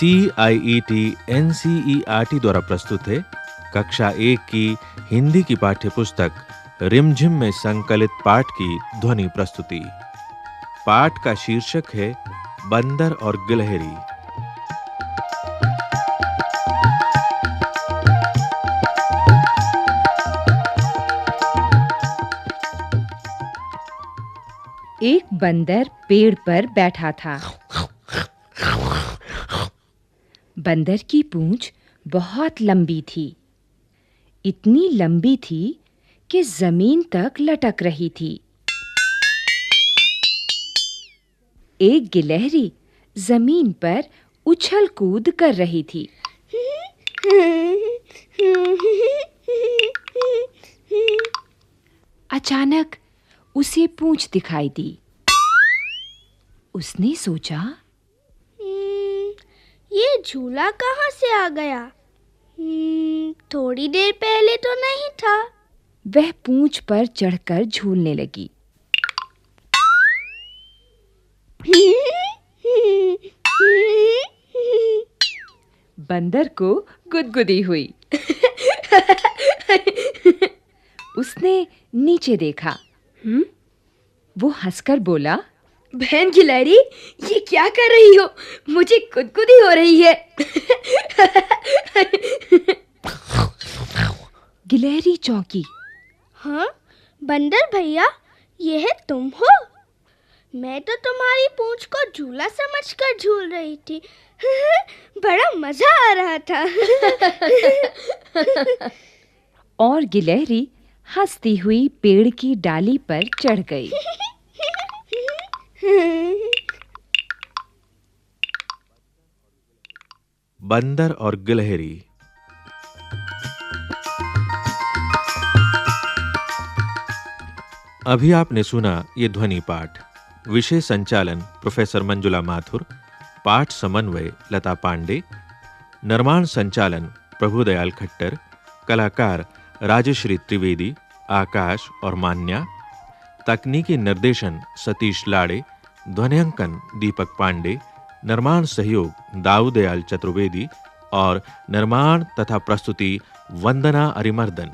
C I E T N C E R T द्वारा प्रस्तुत है। कक्षा एक की हिंदी की पाठ्य पुस्तक रिमझिम में संकलित पाठ की ध्वनि प्रस्तुति। पाठ का शीर्षक है, बंदर और गिलहरी। एक बंदर पेड़ पर बैठा था। बंदर की पूंछ बहुत लंबी थी। इतनी लंबी थी कि ज़मीन तक लटक रही थी। एक गिलहरी ज़मीन पर उछल कूद कर रही थी। अचानक उसे पूंछ दिखाई दी। उसने सोचा ये झूला कहाँ से आ गया? हम्म, थोड़ी देर पहले तो नहीं था। वह पूंछ पर चढ़कर झूलने लगी। बंदर को गुदगुदी हुई। उसने नीचे देखा। हम्म? वो हंसकर बोला बहन गिलहरी ये क्या कर रही हो? मुझे गुदगुदी हो रही है। गिलहरी चौंकी। हाँ बंदर भैया यह तुम हो? मैं तो तुम्हारी पूंछ को झूला समझकर झूल रही थी। बड़ा मज़ा आ रहा था। और गिलहरी हंसती हुई पेड़ की डाली पर चढ़ गई। बंदर और गिलहरी। अभी आपने सुना ये ध्वनि पाठ। विषय संचालन प्रोफेसर मंजुला माथुर, पाठ समन्वय लता पांडे, निर्माण संचालन प्रभुदयाल खट्टर, कलाकार राजश्री त्रिवेदी, आकाश और मान्या तकनीकी निर्देशन सतीश लाड़े ध्वनियांकन दीपक पांडे निर्माण सहयोग दाऊदयाल चतुर्वेदी और निर्माण तथा प्रस्तुति वंदना अरिमर्दन